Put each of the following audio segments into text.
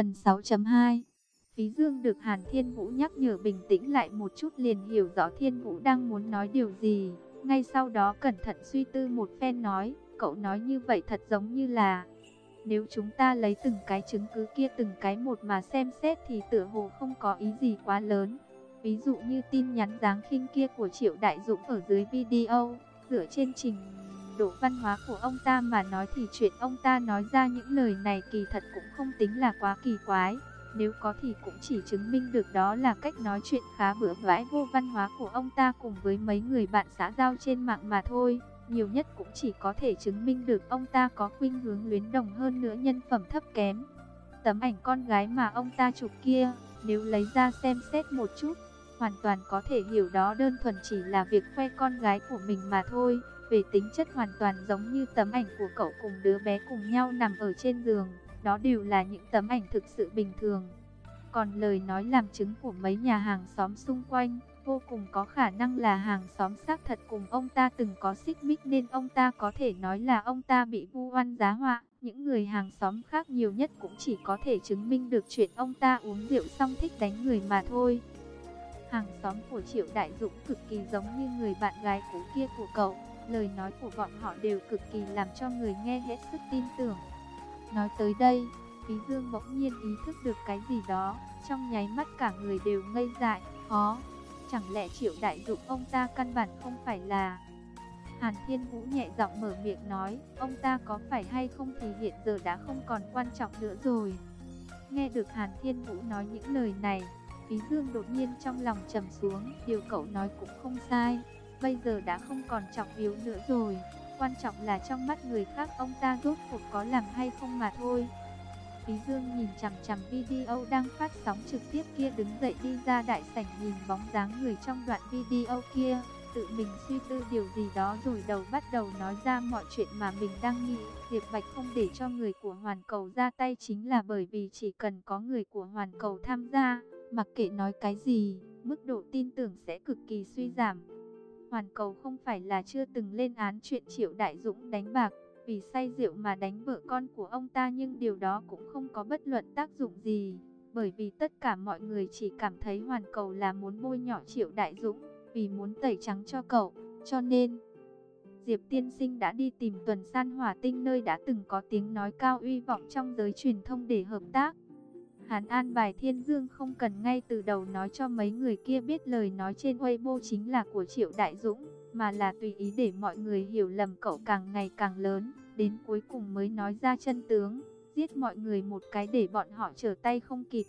Phần 6.2 Phí Dương được Hàn Thiên Vũ nhắc nhở bình tĩnh lại một chút liền hiểu rõ Thiên Vũ đang muốn nói điều gì. Ngay sau đó cẩn thận suy tư một phen nói, cậu nói như vậy thật giống như là Nếu chúng ta lấy từng cái chứng cứ kia từng cái một mà xem xét thì tựa hồ không có ý gì quá lớn. Ví dụ như tin nhắn dáng khinh kia của Triệu Đại Dũng ở dưới video, dựa trên trình độ văn hóa của ông ta mà nói thì chuyện ông ta nói ra những lời này kỳ thật cũng không tính là quá kỳ quái. Nếu có thì cũng chỉ chứng minh được đó là cách nói chuyện khá bữa vãi vô văn hóa của ông ta cùng với mấy người bạn xã giao trên mạng mà thôi. Nhiều nhất cũng chỉ có thể chứng minh được ông ta có khuynh hướng luyến đồng hơn nữa nhân phẩm thấp kém. Tấm ảnh con gái mà ông ta chụp kia, nếu lấy ra xem xét một chút, hoàn toàn có thể hiểu đó đơn thuần chỉ là việc khoe con gái của mình mà thôi. Về tính chất hoàn toàn giống như tấm ảnh của cậu cùng đứa bé cùng nhau nằm ở trên giường. Đó đều là những tấm ảnh thực sự bình thường. Còn lời nói làm chứng của mấy nhà hàng xóm xung quanh, vô cùng có khả năng là hàng xóm xác thật cùng ông ta từng có xích mích nên ông ta có thể nói là ông ta bị vu oan giá họa. Những người hàng xóm khác nhiều nhất cũng chỉ có thể chứng minh được chuyện ông ta uống rượu xong thích đánh người mà thôi. Hàng xóm của Triệu Đại Dũng cực kỳ giống như người bạn gái cũ kia của cậu. Lời nói của bọn họ đều cực kỳ làm cho người nghe hết sức tin tưởng. Nói tới đây, Phí Dương bỗng nhiên ý thức được cái gì đó, trong nháy mắt cả người đều ngây dại, khó. Chẳng lẽ Triệu Đại dụng ông ta căn bản không phải là... Hàn Thiên Vũ nhẹ giọng mở miệng nói, ông ta có phải hay không thì hiện giờ đã không còn quan trọng nữa rồi. Nghe được Hàn Thiên Vũ nói những lời này, Phí Dương đột nhiên trong lòng trầm xuống, điều cậu nói cũng không sai, bây giờ đã không còn trọng yếu nữa rồi. Quan trọng là trong mắt người khác ông ta rốt cuộc có làm hay không mà thôi. ví Dương nhìn chằm chằm video đang phát sóng trực tiếp kia đứng dậy đi ra đại sảnh nhìn bóng dáng người trong đoạn video kia. Tự mình suy tư điều gì đó rồi đầu bắt đầu nói ra mọi chuyện mà mình đang nghĩ. Diệp Bạch không để cho người của Hoàn Cầu ra tay chính là bởi vì chỉ cần có người của Hoàn Cầu tham gia, mặc kệ nói cái gì, mức độ tin tưởng sẽ cực kỳ suy giảm. Hoàn cầu không phải là chưa từng lên án chuyện Triệu Đại Dũng đánh bạc, vì say rượu mà đánh vợ con của ông ta nhưng điều đó cũng không có bất luận tác dụng gì. Bởi vì tất cả mọi người chỉ cảm thấy hoàn cầu là muốn bôi nhọ Triệu Đại Dũng, vì muốn tẩy trắng cho cậu, cho nên... Diệp Tiên Sinh đã đi tìm tuần san hỏa tinh nơi đã từng có tiếng nói cao uy vọng trong giới truyền thông để hợp tác. Hắn an bài Thiên Dương không cần ngay từ đầu nói cho mấy người kia biết lời nói trên Weibo chính là của Triệu Đại Dũng, mà là tùy ý để mọi người hiểu lầm cậu càng ngày càng lớn, đến cuối cùng mới nói ra chân tướng, giết mọi người một cái để bọn họ trở tay không kịp.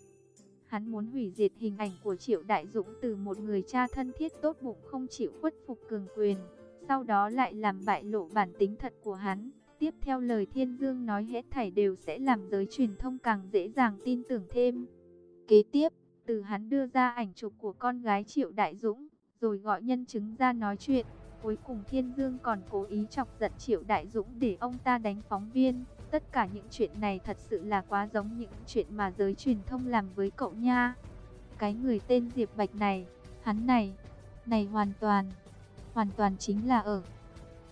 Hắn muốn hủy diệt hình ảnh của Triệu Đại Dũng từ một người cha thân thiết tốt bụng không chịu khuất phục cường quyền, sau đó lại làm bại lộ bản tính thật của hắn. Tiếp theo lời Thiên Dương nói hết thảy đều sẽ làm giới truyền thông càng dễ dàng tin tưởng thêm. Kế tiếp, từ hắn đưa ra ảnh chụp của con gái Triệu Đại Dũng, rồi gọi nhân chứng ra nói chuyện. Cuối cùng Thiên Dương còn cố ý chọc giận Triệu Đại Dũng để ông ta đánh phóng viên. Tất cả những chuyện này thật sự là quá giống những chuyện mà giới truyền thông làm với cậu nha. Cái người tên Diệp Bạch này, hắn này, này hoàn toàn, hoàn toàn chính là ở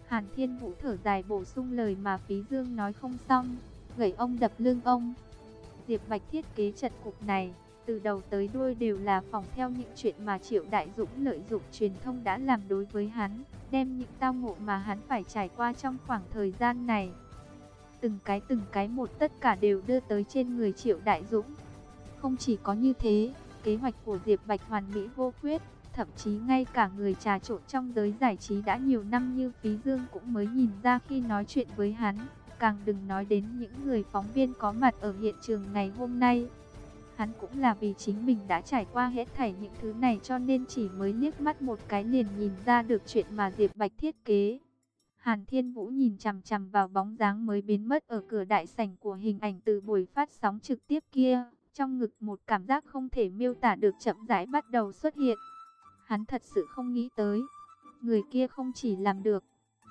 Hàn Thiên Vũ thở dài bổ sung lời mà Phí Dương nói không xong, gẩy ông đập lưng ông. Diệp Bạch thiết kế trận cục này, từ đầu tới đuôi đều là phòng theo những chuyện mà Triệu Đại Dũng lợi dụng truyền thông đã làm đối với hắn, đem những tao ngộ mà hắn phải trải qua trong khoảng thời gian này. Từng cái từng cái một tất cả đều đưa tới trên người Triệu Đại Dũng. Không chỉ có như thế, kế hoạch của Diệp Bạch hoàn mỹ vô khuyết, Thậm chí ngay cả người trà trộn trong giới giải trí đã nhiều năm như Phí Dương cũng mới nhìn ra khi nói chuyện với hắn. Càng đừng nói đến những người phóng viên có mặt ở hiện trường ngày hôm nay. Hắn cũng là vì chính mình đã trải qua hết thảy những thứ này cho nên chỉ mới liếc mắt một cái liền nhìn ra được chuyện mà Diệp Bạch thiết kế. Hàn Thiên Vũ nhìn chằm chằm vào bóng dáng mới biến mất ở cửa đại sảnh của hình ảnh từ buổi phát sóng trực tiếp kia. Trong ngực một cảm giác không thể miêu tả được chậm rãi bắt đầu xuất hiện. Hắn thật sự không nghĩ tới, người kia không chỉ làm được,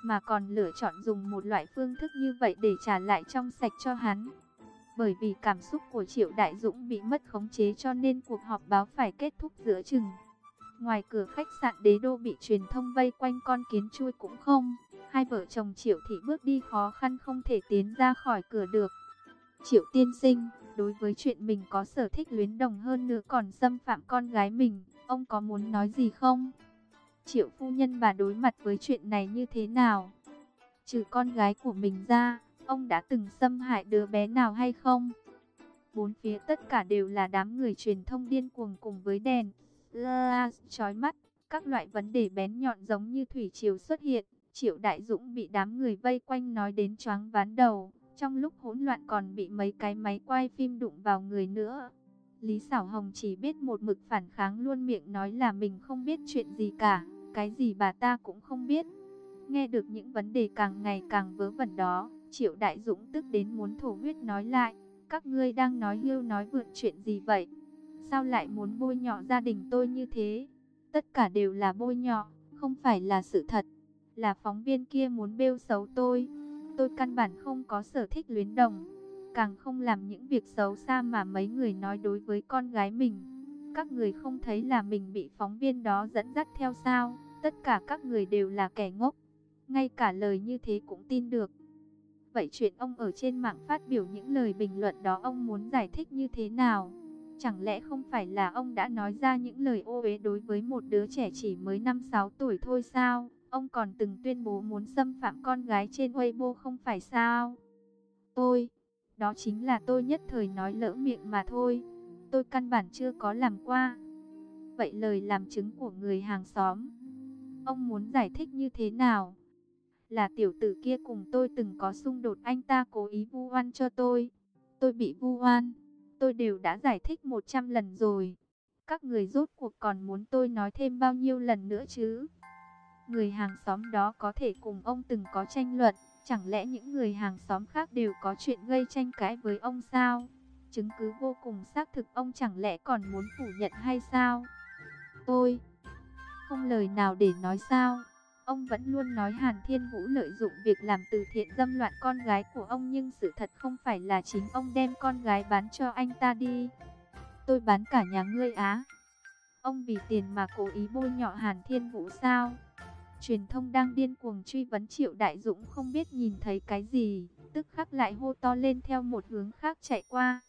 mà còn lựa chọn dùng một loại phương thức như vậy để trả lại trong sạch cho hắn. Bởi vì cảm xúc của Triệu Đại Dũng bị mất khống chế cho nên cuộc họp báo phải kết thúc giữa chừng. Ngoài cửa khách sạn đế đô bị truyền thông vây quanh con kiến chui cũng không. Hai vợ chồng Triệu Thị bước đi khó khăn không thể tiến ra khỏi cửa được. Triệu tiên sinh, đối với chuyện mình có sở thích luyến đồng hơn nữa còn xâm phạm con gái mình, ông có muốn nói gì không? Triệu phu nhân bà đối mặt với chuyện này như thế nào? Trừ con gái của mình ra, ông đã từng xâm hại đứa bé nào hay không? Bốn phía tất cả đều là đám người truyền thông điên cuồng cùng với đèn. La chói mắt, các loại vấn đề bén nhọn giống như thủy triều xuất hiện. Triệu Đại Dũng bị đám người vây quanh nói đến choáng ván đầu. Trong lúc hỗn loạn còn bị mấy cái máy quay phim đụng vào người nữa. Lý Sảo Hồng chỉ biết một mực phản kháng luôn miệng nói là mình không biết chuyện gì cả. Cái gì bà ta cũng không biết. Nghe được những vấn đề càng ngày càng vớ vẩn đó, Triệu Đại Dũng tức đến muốn thổ huyết nói lại. Các ngươi đang nói hưu nói vượt chuyện gì vậy? Sao lại muốn bôi nhọ gia đình tôi như thế? Tất cả đều là bôi nhọ, không phải là sự thật. Là phóng viên kia muốn bêu xấu tôi. Tôi căn bản không có sở thích luyến đồng. Càng không làm những việc xấu xa mà mấy người nói đối với con gái mình. Các người không thấy là mình bị phóng viên đó dẫn dắt theo sao? Tất cả các người đều là kẻ ngốc. Ngay cả lời như thế cũng tin được. Vậy chuyện ông ở trên mạng phát biểu những lời bình luận đó ông muốn giải thích như thế nào? Chẳng lẽ không phải là ông đã nói ra những lời ô uế đối với một đứa trẻ chỉ mới 5-6 tuổi thôi sao? Ông còn từng tuyên bố muốn xâm phạm con gái trên Weibo không phải sao? Tôi, đó chính là tôi nhất thời nói lỡ miệng mà thôi. Tôi căn bản chưa có làm qua. Vậy lời làm chứng của người hàng xóm, ông muốn giải thích như thế nào? Là tiểu tử kia cùng tôi từng có xung đột anh ta cố ý vu oan cho tôi. Tôi bị vu oan, tôi đều đã giải thích 100 lần rồi. Các người rốt cuộc còn muốn tôi nói thêm bao nhiêu lần nữa chứ? Người hàng xóm đó có thể cùng ông từng có tranh luận, chẳng lẽ những người hàng xóm khác đều có chuyện gây tranh cãi với ông sao? Chứng cứ vô cùng xác thực, ông chẳng lẽ còn muốn phủ nhận hay sao? Tôi không lời nào để nói sao? Ông vẫn luôn nói Hàn Thiên Vũ lợi dụng việc làm từ thiện dâm loạn con gái của ông, nhưng sự thật không phải là chính ông đem con gái bán cho anh ta đi. Tôi bán cả nhà ngươi á. Ông vì tiền mà cố ý bôi nhọ Hàn Thiên Vũ sao? Truyền thông đang điên cuồng truy vấn Triệu Đại Dũng không biết nhìn thấy cái gì, tức khắc lại hô to lên theo một hướng khác chạy qua.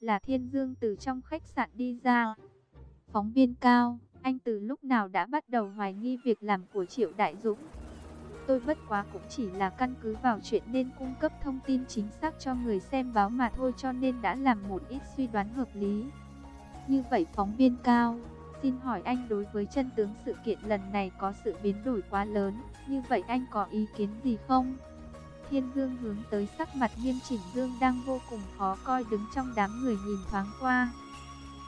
Là Thiên Dương từ trong khách sạn đi ra. Phóng viên cao anh từ lúc nào đã bắt đầu hoài nghi việc làm của Triệu Đại Dũng? Tôi bất quá cũng chỉ là căn cứ vào chuyện nên cung cấp thông tin chính xác cho người xem báo mà thôi cho nên đã làm một ít suy đoán hợp lý. Như vậy phóng viên cao, xin hỏi anh đối với chân tướng sự kiện lần này có sự biến đổi quá lớn, như vậy anh có ý kiến gì không? Thiên Dương hướng tới sắc mặt nghiêm chỉnh Dương đang vô cùng khó coi đứng trong đám người nhìn thoáng qua.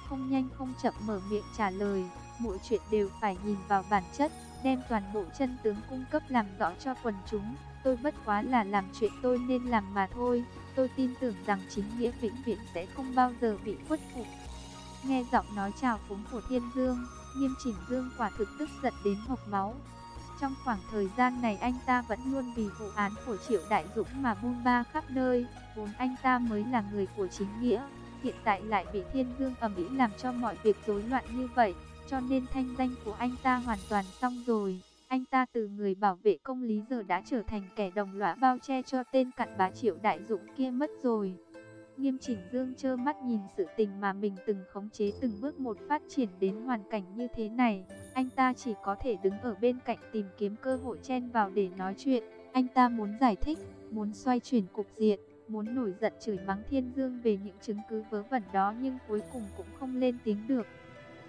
Không nhanh không chậm mở miệng trả lời mỗi chuyện đều phải nhìn vào bản chất, đem toàn bộ chân tướng cung cấp làm rõ cho quần chúng. Tôi bất quá là làm chuyện tôi nên làm mà thôi. Tôi tin tưởng rằng chính nghĩa vĩnh viễn sẽ không bao giờ bị khuất phục. Nghe giọng nói chào phúng của Thiên Dương, Nghiêm Chỉnh Dương quả thực tức giận đến hộc máu. Trong khoảng thời gian này anh ta vẫn luôn vì vụ án của Triệu Đại Dũng mà buôn ba khắp nơi, vốn anh ta mới là người của chính nghĩa, hiện tại lại bị Thiên Dương ầm ĩ làm cho mọi việc rối loạn như vậy cho nên thanh danh của anh ta hoàn toàn xong rồi. Anh ta từ người bảo vệ công lý giờ đã trở thành kẻ đồng lõa bao che cho tên cặn bá triệu đại Dũng kia mất rồi. Nghiêm chỉnh dương trơ mắt nhìn sự tình mà mình từng khống chế từng bước một phát triển đến hoàn cảnh như thế này. Anh ta chỉ có thể đứng ở bên cạnh tìm kiếm cơ hội chen vào để nói chuyện. Anh ta muốn giải thích, muốn xoay chuyển cục diện, muốn nổi giận chửi mắng thiên dương về những chứng cứ vớ vẩn đó nhưng cuối cùng cũng không lên tiếng được.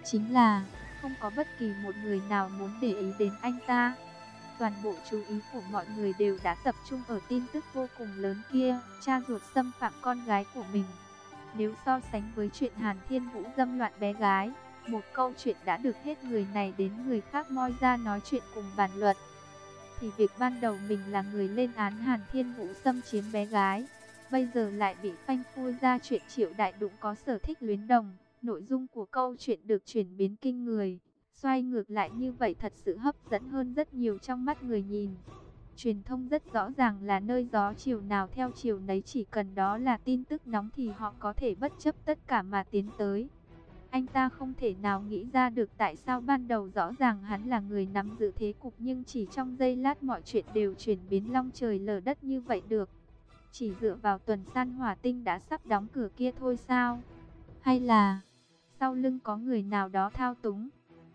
Chính là, không có bất kỳ một người nào muốn để ý đến anh ta. Toàn bộ chú ý của mọi người đều đã tập trung ở tin tức vô cùng lớn kia, cha ruột xâm phạm con gái của mình. Nếu so sánh với chuyện Hàn Thiên Vũ dâm loạn bé gái, một câu chuyện đã được hết người này đến người khác moi ra nói chuyện cùng bàn luận. Thì việc ban đầu mình là người lên án Hàn Thiên Vũ xâm chiếm bé gái, bây giờ lại bị phanh phui ra chuyện triệu đại đụng có sở thích luyến đồng. Nội dung của câu chuyện được chuyển biến kinh người, xoay ngược lại như vậy thật sự hấp dẫn hơn rất nhiều trong mắt người nhìn. Truyền thông rất rõ ràng là nơi gió chiều nào theo chiều nấy, chỉ cần đó là tin tức nóng thì họ có thể bất chấp tất cả mà tiến tới. Anh ta không thể nào nghĩ ra được tại sao ban đầu rõ ràng hắn là người nắm giữ thế cục nhưng chỉ trong giây lát mọi chuyện đều chuyển biến long trời lở đất như vậy được. Chỉ dựa vào tuần san hỏa tinh đã sắp đóng cửa kia thôi sao? Hay là sau lưng có người nào đó thao túng?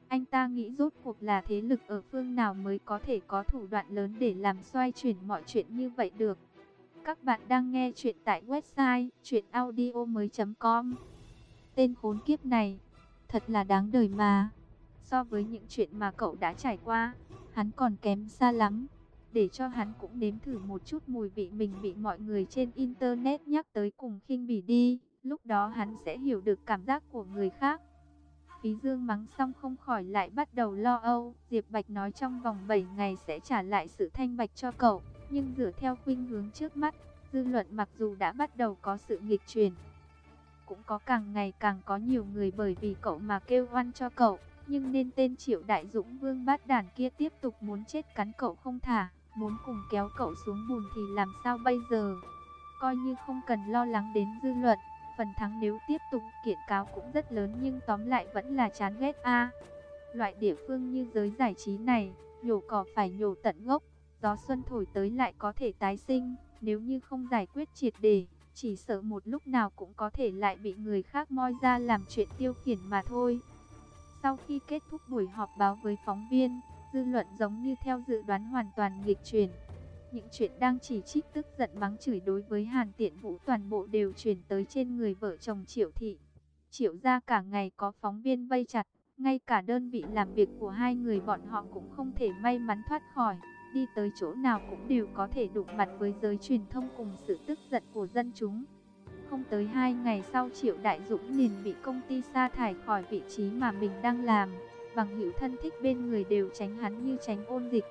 Anh ta nghĩ rốt cuộc là thế lực ở phương nào mới có thể có thủ đoạn lớn để làm xoay chuyển mọi chuyện như vậy được. Các bạn đang nghe chuyện tại website chuyenaudio.com Tên khốn kiếp này, thật là đáng đời mà. So với những chuyện mà cậu đã trải qua, hắn còn kém xa lắm. Để cho hắn cũng nếm thử một chút mùi vị mình bị mọi người trên Internet nhắc tới cùng khinh bỉ đi. Lúc đó hắn sẽ hiểu được cảm giác của người khác. Phí Dương mắng xong không khỏi lại bắt đầu lo âu. Diệp Bạch nói trong vòng 7 ngày sẽ trả lại sự thanh bạch cho cậu. Nhưng dựa theo khuynh hướng trước mắt, dư luận mặc dù đã bắt đầu có sự nghịch chuyển. Cũng có càng ngày càng có nhiều người bởi vì cậu mà kêu oan cho cậu. Nhưng nên tên Triệu Đại Dũng Vương bát đàn kia tiếp tục muốn chết cắn cậu không thả. Muốn cùng kéo cậu xuống bùn thì làm sao bây giờ? Coi như không cần lo lắng đến dư luận phần thắng nếu tiếp tục kiện cáo cũng rất lớn nhưng tóm lại vẫn là chán ghét a. Loại địa phương như giới giải trí này, nhổ cỏ phải nhổ tận gốc, gió xuân thổi tới lại có thể tái sinh, nếu như không giải quyết triệt để, chỉ sợ một lúc nào cũng có thể lại bị người khác moi ra làm chuyện tiêu khiển mà thôi. Sau khi kết thúc buổi họp báo với phóng viên, dư luận giống như theo dự đoán hoàn toàn nghịch chuyển. Những chuyện đang chỉ trích tức giận mắng chửi đối với Hàn Tiện Vũ toàn bộ đều truyền tới trên người vợ chồng Triệu Thị. Triệu ra cả ngày có phóng viên vây chặt, ngay cả đơn vị làm việc của hai người bọn họ cũng không thể may mắn thoát khỏi. Đi tới chỗ nào cũng đều có thể đụng mặt với giới truyền thông cùng sự tức giận của dân chúng. Không tới hai ngày sau Triệu Đại Dũng liền bị công ty sa thải khỏi vị trí mà mình đang làm. Bằng hữu thân thích bên người đều tránh hắn như tránh ôn dịch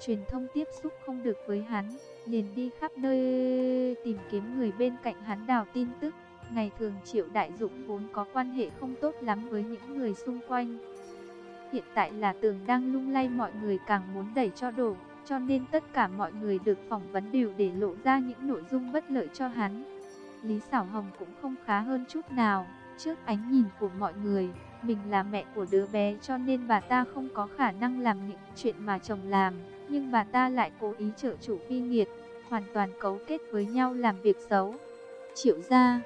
truyền thông tiếp xúc không được với hắn, liền đi khắp nơi tìm kiếm người bên cạnh hắn đào tin tức. Ngày thường Triệu Đại Dũng vốn có quan hệ không tốt lắm với những người xung quanh. Hiện tại là tường đang lung lay mọi người càng muốn đẩy cho đổ, cho nên tất cả mọi người được phỏng vấn đều để lộ ra những nội dung bất lợi cho hắn. Lý Sảo Hồng cũng không khá hơn chút nào, trước ánh nhìn của mọi người, mình là mẹ của đứa bé cho nên bà ta không có khả năng làm những chuyện mà chồng làm nhưng bà ta lại cố ý trợ chủ vi nghiệt, hoàn toàn cấu kết với nhau làm việc xấu. Triệu gia,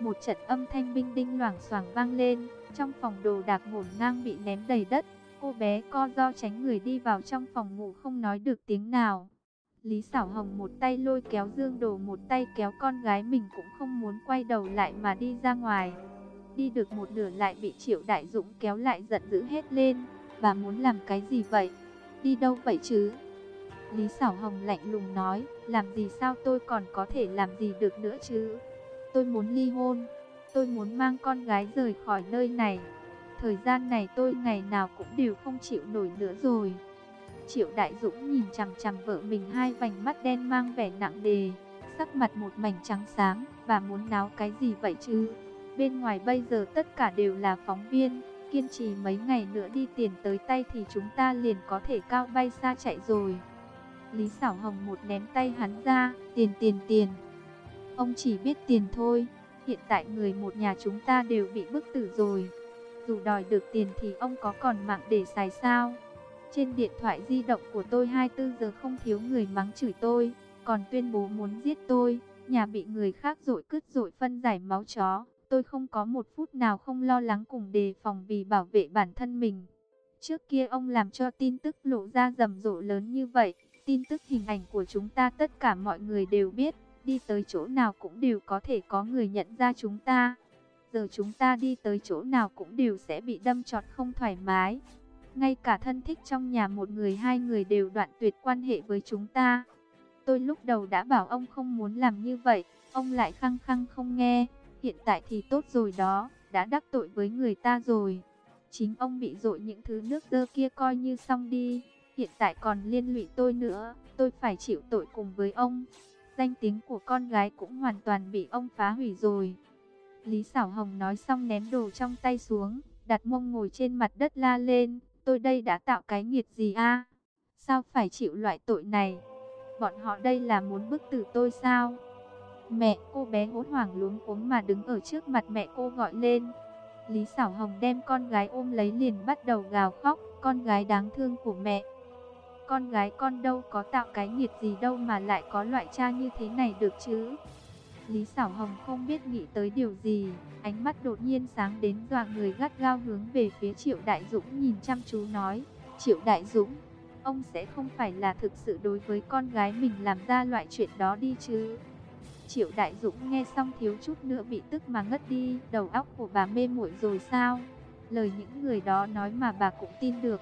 một trận âm thanh binh đinh loảng xoảng vang lên, trong phòng đồ đạc ngổn ngang bị ném đầy đất, cô bé co do tránh người đi vào trong phòng ngủ không nói được tiếng nào. Lý Sảo Hồng một tay lôi kéo Dương Đồ một tay kéo con gái mình cũng không muốn quay đầu lại mà đi ra ngoài. Đi được một nửa lại bị Triệu Đại Dũng kéo lại giận dữ hết lên. Bà muốn làm cái gì vậy? Đi đâu vậy chứ? Lý Sảo Hồng lạnh lùng nói, làm gì sao tôi còn có thể làm gì được nữa chứ? Tôi muốn ly hôn, tôi muốn mang con gái rời khỏi nơi này. Thời gian này tôi ngày nào cũng đều không chịu nổi nữa rồi. Triệu Đại Dũng nhìn chằm chằm vợ mình hai vành mắt đen mang vẻ nặng đề, sắc mặt một mảnh trắng sáng, và muốn náo cái gì vậy chứ? Bên ngoài bây giờ tất cả đều là phóng viên, kiên trì mấy ngày nữa đi tiền tới tay thì chúng ta liền có thể cao bay xa chạy rồi. Lý Sảo Hồng một ném tay hắn ra, tiền tiền tiền. Ông chỉ biết tiền thôi, hiện tại người một nhà chúng ta đều bị bức tử rồi. Dù đòi được tiền thì ông có còn mạng để xài sao? Trên điện thoại di động của tôi 24 giờ không thiếu người mắng chửi tôi, còn tuyên bố muốn giết tôi, nhà bị người khác dội cứt dội phân giải máu chó. Tôi không có một phút nào không lo lắng cùng đề phòng vì bảo vệ bản thân mình. Trước kia ông làm cho tin tức lộ ra rầm rộ lớn như vậy, tin tức hình ảnh của chúng ta tất cả mọi người đều biết, đi tới chỗ nào cũng đều có thể có người nhận ra chúng ta. Giờ chúng ta đi tới chỗ nào cũng đều sẽ bị đâm trọt không thoải mái. Ngay cả thân thích trong nhà một người hai người đều đoạn tuyệt quan hệ với chúng ta. Tôi lúc đầu đã bảo ông không muốn làm như vậy, ông lại khăng khăng không nghe. Hiện tại thì tốt rồi đó, đã đắc tội với người ta rồi. Chính ông bị dội những thứ nước dơ kia coi như xong đi hiện tại còn liên lụy tôi nữa, tôi phải chịu tội cùng với ông. Danh tiếng của con gái cũng hoàn toàn bị ông phá hủy rồi. Lý Sảo Hồng nói xong ném đồ trong tay xuống, đặt mông ngồi trên mặt đất la lên, tôi đây đã tạo cái nghiệt gì a? Sao phải chịu loại tội này? Bọn họ đây là muốn bức tử tôi sao? Mẹ, cô bé hốt hoảng luống cuống mà đứng ở trước mặt mẹ cô gọi lên. Lý Sảo Hồng đem con gái ôm lấy liền bắt đầu gào khóc, con gái đáng thương của mẹ. Con gái con đâu có tạo cái nghiệt gì đâu mà lại có loại cha như thế này được chứ. Lý Sảo Hồng không biết nghĩ tới điều gì, ánh mắt đột nhiên sáng đến dọa người gắt gao hướng về phía Triệu Đại Dũng nhìn chăm chú nói, Triệu Đại Dũng, ông sẽ không phải là thực sự đối với con gái mình làm ra loại chuyện đó đi chứ. Triệu Đại Dũng nghe xong thiếu chút nữa bị tức mà ngất đi, đầu óc của bà mê muội rồi sao? Lời những người đó nói mà bà cũng tin được.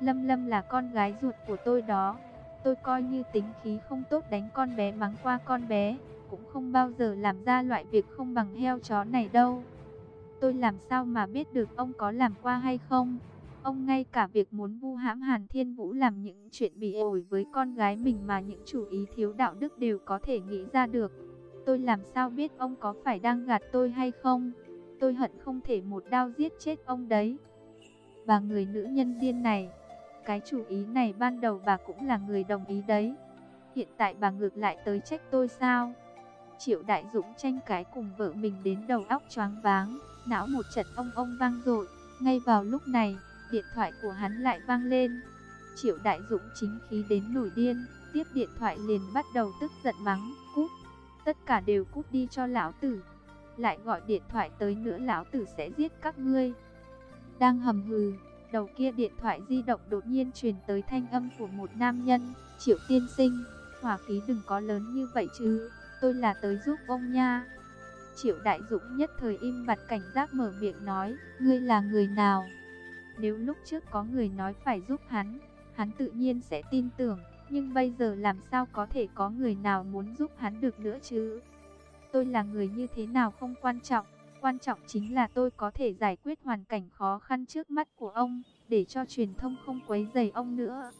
Lâm Lâm là con gái ruột của tôi đó. Tôi coi như tính khí không tốt đánh con bé mắng qua con bé, cũng không bao giờ làm ra loại việc không bằng heo chó này đâu. Tôi làm sao mà biết được ông có làm qua hay không? Ông ngay cả việc muốn vu hãm Hàn Thiên Vũ làm những chuyện bị ổi với con gái mình mà những chủ ý thiếu đạo đức đều có thể nghĩ ra được. Tôi làm sao biết ông có phải đang gạt tôi hay không? Tôi hận không thể một đao giết chết ông đấy. Và người nữ nhân điên này, cái chủ ý này ban đầu bà cũng là người đồng ý đấy. Hiện tại bà ngược lại tới trách tôi sao? Triệu Đại Dũng tranh cái cùng vợ mình đến đầu óc choáng váng, não một trận ông ông vang dội. Ngay vào lúc này, điện thoại của hắn lại vang lên. Triệu Đại Dũng chính khí đến nổi điên, tiếp điện thoại liền bắt đầu tức giận mắng. Tất cả đều cút đi cho lão tử. Lại gọi điện thoại tới nữa lão tử sẽ giết các ngươi. Đang hầm hừ, đầu kia điện thoại di động đột nhiên truyền tới thanh âm của một nam nhân, Triệu Tiên Sinh, hỏa khí đừng có lớn như vậy chứ, tôi là tới giúp ông nha. Triệu Đại Dũng nhất thời im bặt cảnh giác mở miệng nói, ngươi là người nào? Nếu lúc trước có người nói phải giúp hắn, hắn tự nhiên sẽ tin tưởng, nhưng bây giờ làm sao có thể có người nào muốn giúp hắn được nữa chứ? Tôi là người như thế nào không quan trọng, quan trọng chính là tôi có thể giải quyết hoàn cảnh khó khăn trước mắt của ông, để cho truyền thông không quấy rầy ông nữa.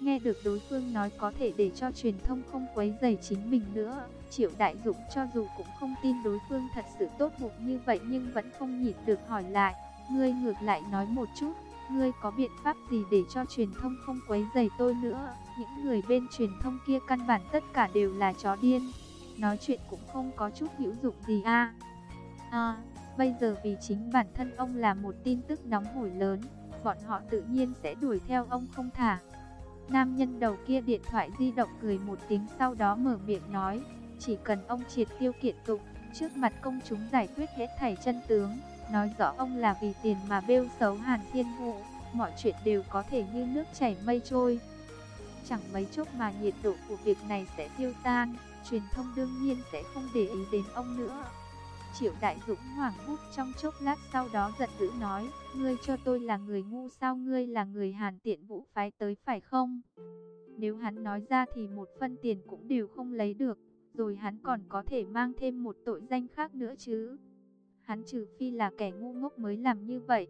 Nghe được đối phương nói có thể để cho truyền thông không quấy rầy chính mình nữa, Triệu Đại Dũng cho dù cũng không tin đối phương thật sự tốt bụng như vậy nhưng vẫn không nhịn được hỏi lại, ngươi ngược lại nói một chút, ngươi có biện pháp gì để cho truyền thông không quấy rầy tôi nữa? Những người bên truyền thông kia căn bản tất cả đều là chó điên, nói chuyện cũng không có chút hữu dụng gì a. À, bây giờ vì chính bản thân ông là một tin tức nóng hổi lớn, bọn họ tự nhiên sẽ đuổi theo ông không thả. Nam nhân đầu kia điện thoại di động cười một tiếng sau đó mở miệng nói, chỉ cần ông triệt tiêu kiện tụng, trước mặt công chúng giải quyết hết thảy chân tướng, nói rõ ông là vì tiền mà bêu xấu Hàn Thiên Vũ, mọi chuyện đều có thể như nước chảy mây trôi. Chẳng mấy chốc mà nhiệt độ của việc này sẽ tiêu tan, truyền thông đương nhiên sẽ không để ý đến ông nữa. Triệu Đại Dũng hoảng hút trong chốc lát sau đó giận dữ nói, ngươi cho tôi là người ngu sao ngươi là người Hàn Tiện Vũ phái tới phải không? Nếu hắn nói ra thì một phân tiền cũng đều không lấy được, rồi hắn còn có thể mang thêm một tội danh khác nữa chứ. Hắn trừ phi là kẻ ngu ngốc mới làm như vậy.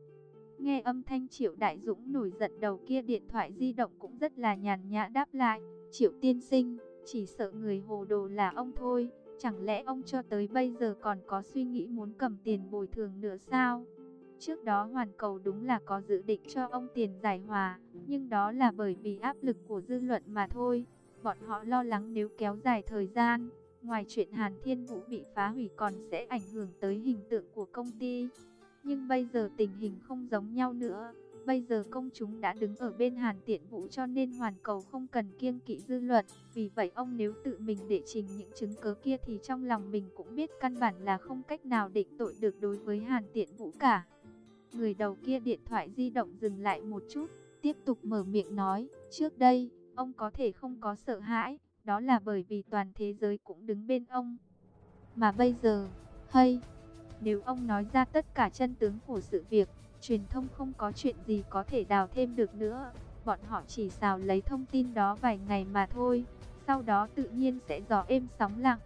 Nghe âm thanh Triệu Đại Dũng nổi giận đầu kia điện thoại di động cũng rất là nhàn nhã đáp lại, Triệu tiên sinh, chỉ sợ người hồ đồ là ông thôi. Chẳng lẽ ông cho tới bây giờ còn có suy nghĩ muốn cầm tiền bồi thường nữa sao? Trước đó hoàn cầu đúng là có dự định cho ông tiền giải hòa, nhưng đó là bởi vì áp lực của dư luận mà thôi. Bọn họ lo lắng nếu kéo dài thời gian, ngoài chuyện Hàn Thiên Vũ bị phá hủy còn sẽ ảnh hưởng tới hình tượng của công ty. Nhưng bây giờ tình hình không giống nhau nữa. Bây giờ công chúng đã đứng ở bên Hàn Tiện Vũ cho nên hoàn cầu không cần kiêng kỵ dư luận. Vì vậy ông nếu tự mình để trình những chứng cứ kia thì trong lòng mình cũng biết căn bản là không cách nào định tội được đối với Hàn Tiện Vũ cả. Người đầu kia điện thoại di động dừng lại một chút, tiếp tục mở miệng nói, trước đây, ông có thể không có sợ hãi, đó là bởi vì toàn thế giới cũng đứng bên ông. Mà bây giờ, hay, nếu ông nói ra tất cả chân tướng của sự việc, truyền thông không có chuyện gì có thể đào thêm được nữa. Bọn họ chỉ xào lấy thông tin đó vài ngày mà thôi, sau đó tự nhiên sẽ dò êm sóng lặng.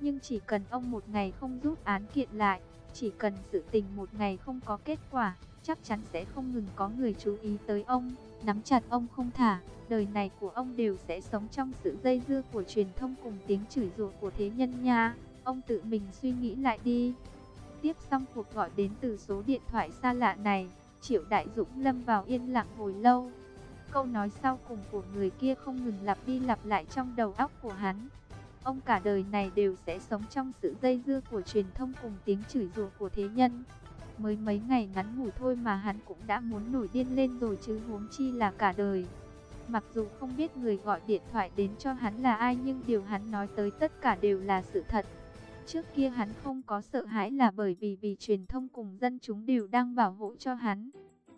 Nhưng chỉ cần ông một ngày không rút án kiện lại, chỉ cần sự tình một ngày không có kết quả, chắc chắn sẽ không ngừng có người chú ý tới ông, nắm chặt ông không thả. Đời này của ông đều sẽ sống trong sự dây dưa của truyền thông cùng tiếng chửi rủa của thế nhân nha. Ông tự mình suy nghĩ lại đi. Tiếp xong cuộc gọi đến từ số điện thoại xa lạ này, Triệu Đại Dũng lâm vào yên lặng hồi lâu. Câu nói sau cùng của người kia không ngừng lặp đi lặp lại trong đầu óc của hắn. Ông cả đời này đều sẽ sống trong sự dây dưa của truyền thông cùng tiếng chửi rủa của thế nhân. Mới mấy ngày ngắn ngủ thôi mà hắn cũng đã muốn nổi điên lên rồi chứ huống chi là cả đời. Mặc dù không biết người gọi điện thoại đến cho hắn là ai nhưng điều hắn nói tới tất cả đều là sự thật. Trước kia hắn không có sợ hãi là bởi vì vì truyền thông cùng dân chúng đều đang bảo hộ cho hắn.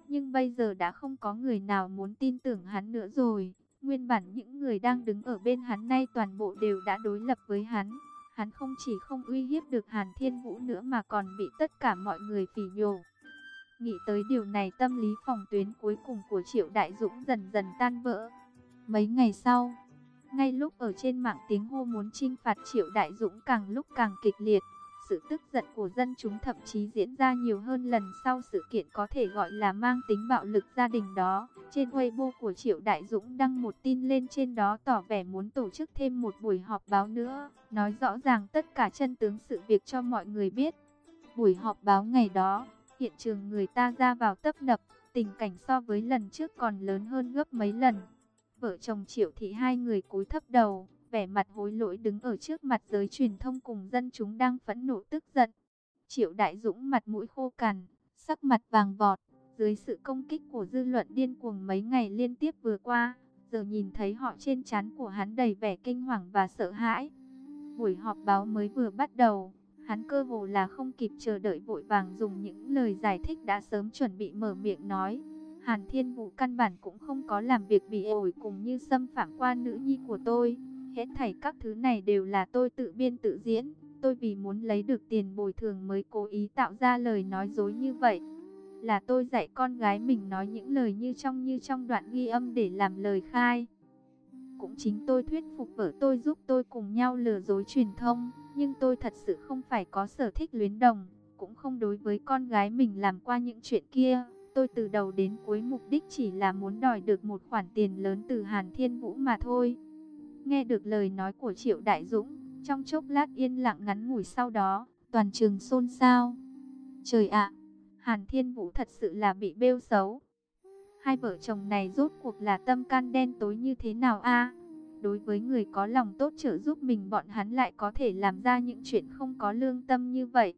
Nhưng bây giờ đã không có người nào muốn tin tưởng hắn nữa rồi. Nguyên bản những người đang đứng ở bên hắn nay toàn bộ đều đã đối lập với hắn. Hắn không chỉ không uy hiếp được Hàn Thiên Vũ nữa mà còn bị tất cả mọi người phỉ nhổ. Nghĩ tới điều này tâm lý phòng tuyến cuối cùng của Triệu Đại Dũng dần dần tan vỡ. Mấy ngày sau, ngay lúc ở trên mạng tiếng hô muốn chinh phạt Triệu Đại Dũng càng lúc càng kịch liệt, sự tức giận của dân chúng thậm chí diễn ra nhiều hơn lần sau sự kiện có thể gọi là mang tính bạo lực gia đình đó. Trên Weibo của Triệu Đại Dũng đăng một tin lên trên đó tỏ vẻ muốn tổ chức thêm một buổi họp báo nữa, nói rõ ràng tất cả chân tướng sự việc cho mọi người biết. Buổi họp báo ngày đó, hiện trường người ta ra vào tấp nập, tình cảnh so với lần trước còn lớn hơn gấp mấy lần. Vợ chồng Triệu Thị hai người cúi thấp đầu, vẻ mặt hối lỗi đứng ở trước mặt giới truyền thông cùng dân chúng đang phẫn nộ tức giận. Triệu Đại Dũng mặt mũi khô cằn, sắc mặt vàng vọt, dưới sự công kích của dư luận điên cuồng mấy ngày liên tiếp vừa qua, giờ nhìn thấy họ trên trán của hắn đầy vẻ kinh hoàng và sợ hãi. Buổi họp báo mới vừa bắt đầu, hắn cơ hồ là không kịp chờ đợi vội vàng dùng những lời giải thích đã sớm chuẩn bị mở miệng nói. Hàn Thiên Vũ căn bản cũng không có làm việc bị ổi cùng như xâm phạm qua nữ nhi của tôi. Hết thảy các thứ này đều là tôi tự biên tự diễn. Tôi vì muốn lấy được tiền bồi thường mới cố ý tạo ra lời nói dối như vậy. Là tôi dạy con gái mình nói những lời như trong như trong đoạn ghi âm để làm lời khai. Cũng chính tôi thuyết phục vợ tôi giúp tôi cùng nhau lừa dối truyền thông. Nhưng tôi thật sự không phải có sở thích luyến đồng. Cũng không đối với con gái mình làm qua những chuyện kia. Tôi từ đầu đến cuối mục đích chỉ là muốn đòi được một khoản tiền lớn từ Hàn Thiên Vũ mà thôi. Nghe được lời nói của Triệu Đại Dũng, trong chốc lát yên lặng ngắn ngủi sau đó, toàn trường xôn xao. Trời ạ, Hàn Thiên Vũ thật sự là bị bêu xấu. Hai vợ chồng này rốt cuộc là tâm can đen tối như thế nào a? Đối với người có lòng tốt trợ giúp mình bọn hắn lại có thể làm ra những chuyện không có lương tâm như vậy.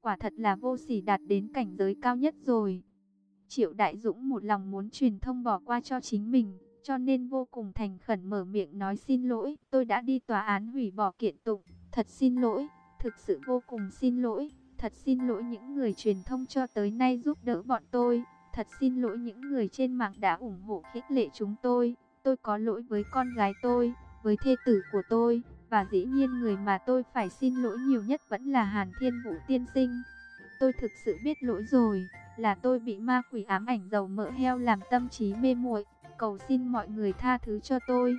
Quả thật là vô sỉ đạt đến cảnh giới cao nhất rồi. Triệu Đại Dũng một lòng muốn truyền thông bỏ qua cho chính mình, cho nên vô cùng thành khẩn mở miệng nói xin lỗi. Tôi đã đi tòa án hủy bỏ kiện tụng, thật xin lỗi, thực sự vô cùng xin lỗi. Thật xin lỗi những người truyền thông cho tới nay giúp đỡ bọn tôi. Thật xin lỗi những người trên mạng đã ủng hộ khích lệ chúng tôi. Tôi có lỗi với con gái tôi, với thê tử của tôi. Và dĩ nhiên người mà tôi phải xin lỗi nhiều nhất vẫn là Hàn Thiên Vũ tiên sinh. Tôi thực sự biết lỗi rồi, là tôi bị ma quỷ ám ảnh dầu mỡ heo làm tâm trí mê muội cầu xin mọi người tha thứ cho tôi.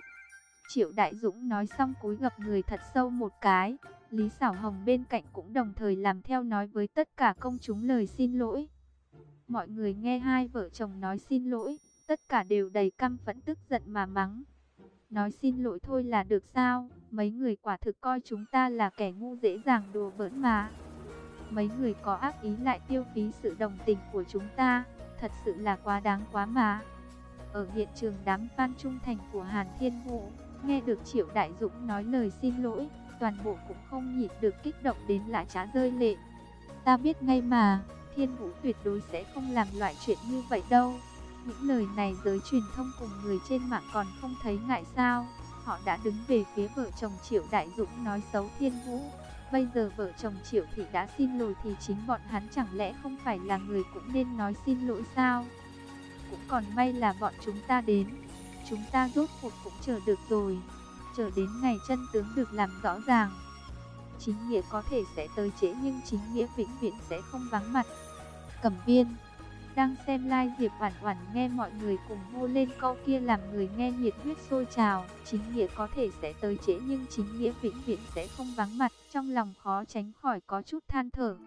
Triệu Đại Dũng nói xong cúi gập người thật sâu một cái. Lý Sảo Hồng bên cạnh cũng đồng thời làm theo nói với tất cả công chúng lời xin lỗi. Mọi người nghe hai vợ chồng nói xin lỗi, tất cả đều đầy căm phẫn tức giận mà mắng. Nói xin lỗi thôi là được sao, mấy người quả thực coi chúng ta là kẻ ngu dễ dàng đùa bỡn mà. Mấy người có ác ý lại tiêu phí sự đồng tình của chúng ta, thật sự là quá đáng quá mà. Ở hiện trường đám fan trung thành của Hàn Thiên Vũ, nghe được Triệu Đại Dũng nói lời xin lỗi, toàn bộ cũng không nhịn được kích động đến lã trá rơi lệ. Ta biết ngay mà, Thiên Vũ tuyệt đối sẽ không làm loại chuyện như vậy đâu. Những lời này giới truyền thông cùng người trên mạng còn không thấy ngại sao. Họ đã đứng về phía vợ chồng Triệu Đại Dũng nói xấu Thiên Vũ. Bây giờ vợ chồng Triệu Thị đã xin lỗi thì chính bọn hắn chẳng lẽ không phải là người cũng nên nói xin lỗi sao? Cũng còn may là bọn chúng ta đến. Chúng ta rốt cuộc cũng chờ được rồi. Chờ đến ngày chân tướng được làm rõ ràng. Chính nghĩa có thể sẽ tới trễ nhưng chính nghĩa vĩnh viễn sẽ không vắng mặt. Cẩm viên đang xem live Diệp Oản Oản nghe mọi người cùng hô lên câu kia làm người nghe nhiệt huyết sôi trào, chính nghĩa có thể sẽ tới trễ nhưng chính nghĩa vĩnh viễn sẽ không vắng mặt, trong lòng khó tránh khỏi có chút than thở.